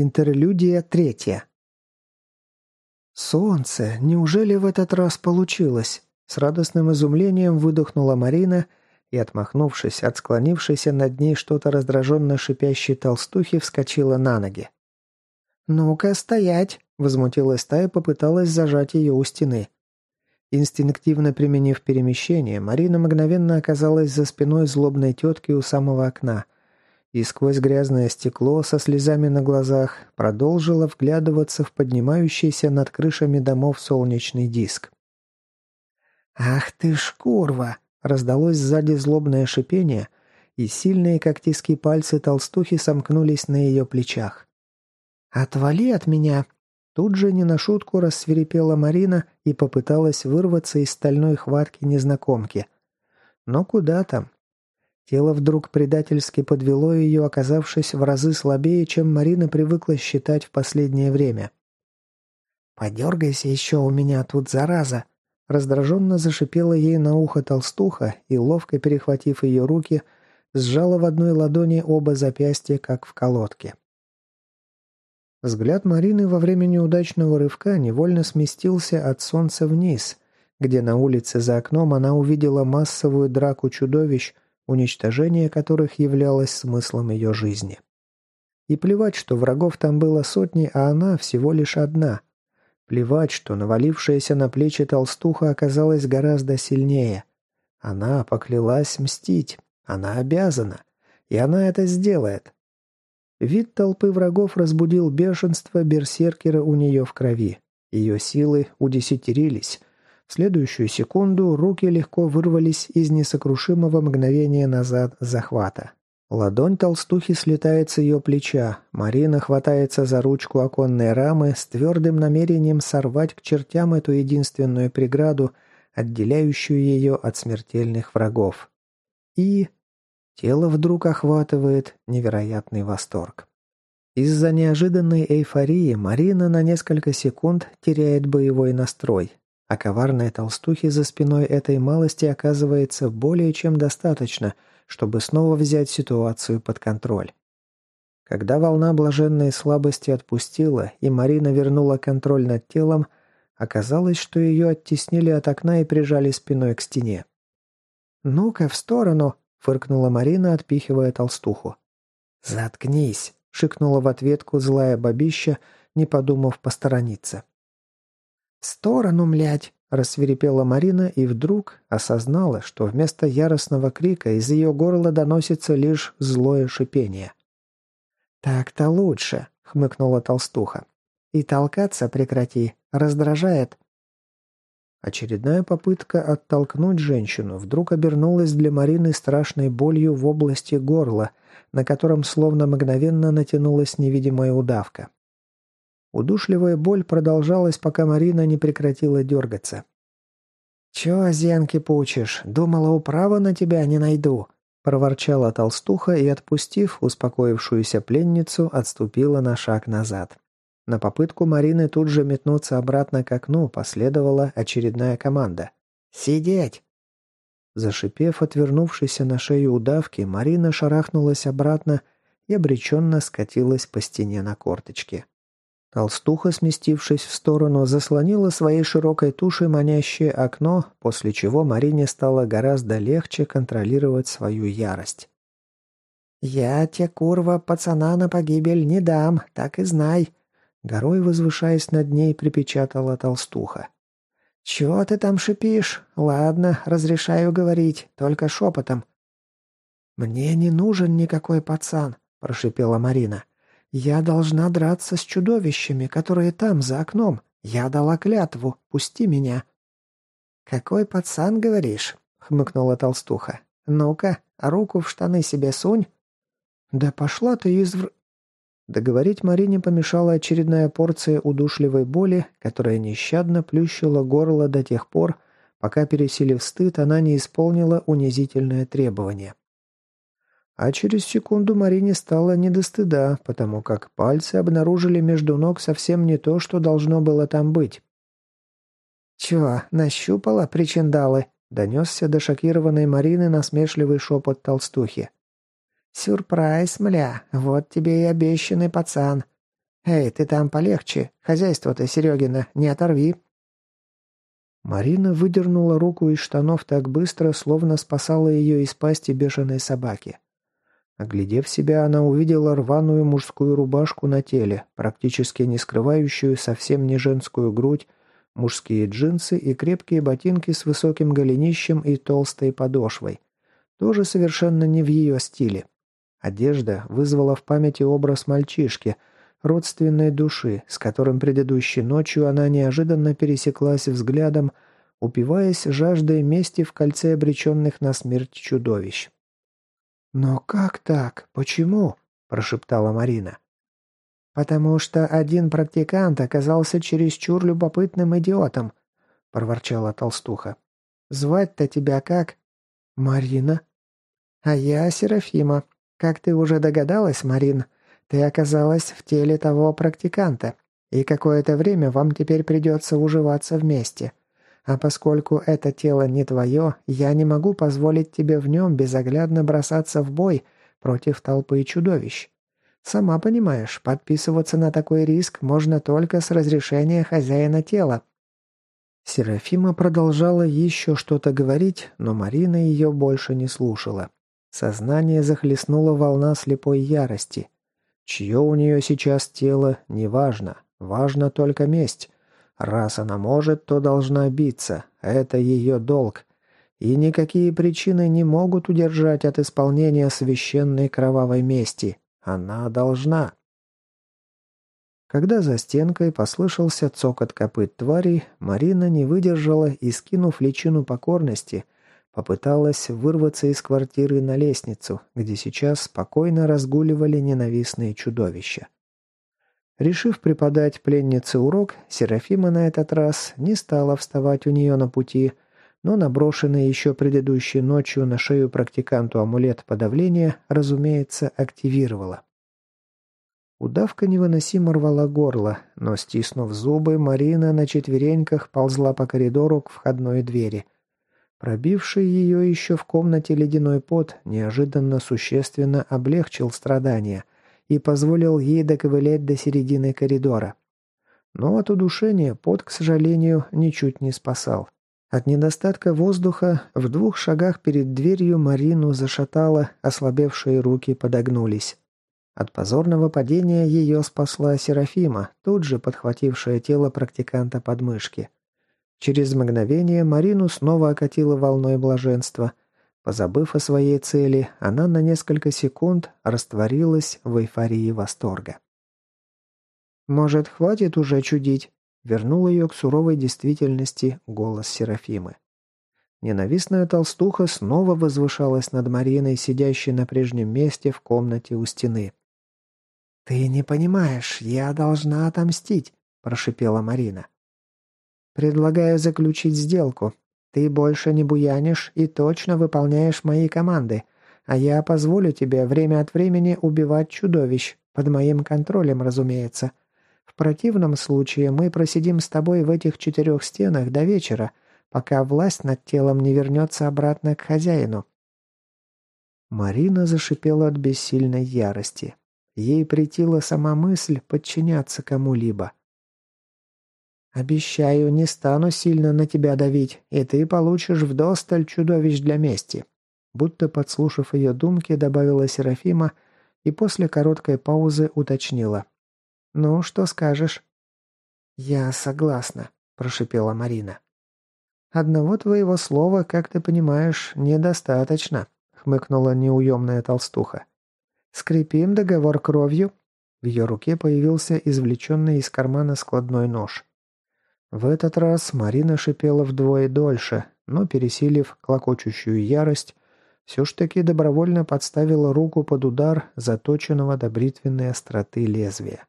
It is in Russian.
Интерлюдия третья. «Солнце! Неужели в этот раз получилось?» С радостным изумлением выдохнула Марина и, отмахнувшись от склонившейся над ней что-то раздраженно шипящей толстухи, вскочила на ноги. «Ну-ка, стоять!» – возмутилась та и попыталась зажать ее у стены. Инстинктивно применив перемещение, Марина мгновенно оказалась за спиной злобной тетки у самого окна – и сквозь грязное стекло со слезами на глазах продолжила вглядываться в поднимающийся над крышами домов солнечный диск. «Ах ты ж курва!» — раздалось сзади злобное шипение, и сильные когтистые пальцы толстухи сомкнулись на ее плечах. «Отвали от меня!» Тут же не на шутку рассверепела Марина и попыталась вырваться из стальной хватки незнакомки. Но куда там? Тело вдруг предательски подвело ее, оказавшись в разы слабее, чем Марина привыкла считать в последнее время. «Подергайся еще у меня тут, зараза!» Раздраженно зашипела ей на ухо толстуха и, ловко перехватив ее руки, сжала в одной ладони оба запястья, как в колодке. Взгляд Марины во время неудачного рывка невольно сместился от солнца вниз, где на улице за окном она увидела массовую драку чудовищ – уничтожение которых являлось смыслом ее жизни. И плевать, что врагов там было сотни, а она всего лишь одна. Плевать, что навалившаяся на плечи толстуха оказалась гораздо сильнее. Она поклялась мстить. Она обязана. И она это сделает. Вид толпы врагов разбудил бешенство берсеркера у нее в крови. Ее силы удесятерились. Следующую секунду руки легко вырвались из несокрушимого мгновения назад захвата. Ладонь толстухи слетает с ее плеча. Марина хватается за ручку оконной рамы с твердым намерением сорвать к чертям эту единственную преграду, отделяющую ее от смертельных врагов. И... Тело вдруг охватывает невероятный восторг. Из-за неожиданной эйфории Марина на несколько секунд теряет боевой настрой, а коварной толстухи за спиной этой малости оказывается более чем достаточно, чтобы снова взять ситуацию под контроль. Когда волна блаженной слабости отпустила, и Марина вернула контроль над телом, оказалось, что ее оттеснили от окна и прижали спиной к стене. «Ну-ка, в сторону!» — фыркнула Марина, отпихивая толстуху. «Заткнись!» — шикнула в ответку злая бабища, не подумав посторониться. «В сторону, млять!» – рассверепела Марина и вдруг осознала, что вместо яростного крика из ее горла доносится лишь злое шипение. «Так-то лучше», – хмыкнула толстуха. «И толкаться прекрати, раздражает». Очередная попытка оттолкнуть женщину вдруг обернулась для Марины страшной болью в области горла, на котором словно мгновенно натянулась невидимая удавка. Удушливая боль продолжалась, пока Марина не прекратила дергаться. «Чё, зенки пучишь? Думала, управа на тебя не найду?» проворчала толстуха и, отпустив успокоившуюся пленницу, отступила на шаг назад. На попытку Марины тут же метнуться обратно к окну последовала очередная команда. «Сидеть!» Зашипев, отвернувшись на шею удавки, Марина шарахнулась обратно и обреченно скатилась по стене на корточки. Толстуха, сместившись в сторону, заслонила своей широкой тушей манящее окно, после чего Марине стало гораздо легче контролировать свою ярость. «Я те, курва, пацана на погибель не дам, так и знай», — горой возвышаясь над ней, припечатала толстуха. «Чего ты там шипишь? Ладно, разрешаю говорить, только шепотом». «Мне не нужен никакой пацан», — прошипела Марина. Я должна драться с чудовищами, которые там, за окном. Я дала клятву. Пусти меня». «Какой пацан, говоришь?» — хмыкнула толстуха. «Ну-ка, руку в штаны себе сунь». «Да пошла ты извр...» Договорить Марине помешала очередная порция удушливой боли, которая нещадно плющила горло до тех пор, пока, пересилив стыд, она не исполнила унизительное требование. А через секунду Марине стало не до стыда, потому как пальцы обнаружили между ног совсем не то, что должно было там быть. «Чё, нащупала причиндалы?» — донесся до шокированной Марины насмешливый шепот толстухи. «Сюрприз, мля, вот тебе и обещанный пацан. «Эй, ты там полегче. Хозяйство-то, Серегина, не оторви». Марина выдернула руку из штанов так быстро, словно спасала ее из пасти бешеной собаки. Оглядев себя, она увидела рваную мужскую рубашку на теле, практически не скрывающую совсем не женскую грудь, мужские джинсы и крепкие ботинки с высоким голенищем и толстой подошвой. Тоже совершенно не в ее стиле. Одежда вызвала в памяти образ мальчишки, родственной души, с которым предыдущей ночью она неожиданно пересеклась взглядом, упиваясь жаждой мести в кольце обреченных на смерть чудовищ. «Но как так? Почему?» – прошептала Марина. «Потому что один практикант оказался чересчур любопытным идиотом», – проворчала толстуха. «Звать-то тебя как?» «Марина». «А я Серафима. Как ты уже догадалась, Марин, ты оказалась в теле того практиканта, и какое-то время вам теперь придется уживаться вместе. А поскольку это тело не твое, я не могу позволить тебе в нем безоглядно бросаться в бой против толпы чудовищ. Сама понимаешь, подписываться на такой риск можно только с разрешения хозяина тела». Серафима продолжала еще что-то говорить, но Марина ее больше не слушала. Сознание захлестнула волна слепой ярости. Чье у нее сейчас тело, неважно. Важно только месть. Раз она может, то должна биться. Это ее долг. И никакие причины не могут удержать от исполнения священной кровавой мести. Она должна. Когда за стенкой послышался цокот копыт тварей, Марина не выдержала и, скинув личину покорности, попыталась вырваться из квартиры на лестницу, где сейчас спокойно разгуливали ненавистные чудовища. Решив преподать пленнице урок, Серафима на этот раз не стала вставать у нее на пути, но наброшенный еще предыдущей ночью на шею практиканту амулет подавления, разумеется, активировала. Удавка невыносимо рвала горло, но, стиснув зубы, Марина на четвереньках ползла по коридору к входной двери. Пробивший ее еще в комнате ледяной пот неожиданно существенно облегчил страдания – и позволил ей доковылять до середины коридора. Но от удушения пот, к сожалению, ничуть не спасал. От недостатка воздуха в двух шагах перед дверью Марину зашатало, ослабевшие руки подогнулись. От позорного падения ее спасла Серафима, тут же подхватившая тело практиканта под мышки. Через мгновение Марину снова окатило волной блаженства – Позабыв о своей цели, она на несколько секунд растворилась в эйфории восторга. «Может, хватит уже чудить?» — вернул ее к суровой действительности голос Серафимы. Ненавистная толстуха снова возвышалась над Мариной, сидящей на прежнем месте в комнате у стены. «Ты не понимаешь, я должна отомстить», – прошипела Марина. «Предлагаю заключить сделку. Ты больше не буянишь и точно выполняешь мои команды, а я позволю тебе время от времени убивать чудовищ, под моим контролем, разумеется. В противном случае мы просидим с тобой в этих четырех стенах до вечера, пока власть над телом не вернется обратно к хозяину». Марина зашипела от бессильной ярости. Ей притила сама мысль подчиняться кому-либо. «Обещаю, не стану сильно на тебя давить, и ты получишь вдосталь чудовищ для мести». Будто подслушав ее думки, добавила Серафима и после короткой паузы уточнила. «Ну, что скажешь?» «Я согласна», – прошипела Марина. «Одного твоего слова, как ты понимаешь, недостаточно», – хмыкнула неуемная толстуха. «Скрепим договор кровью». В ее руке появился извлеченный из кармана складной нож. В этот раз Марина шипела вдвое дольше, но, пересилив клокочущую ярость, все ж таки добровольно подставила руку под удар заточенного до бритвенной остроты лезвия.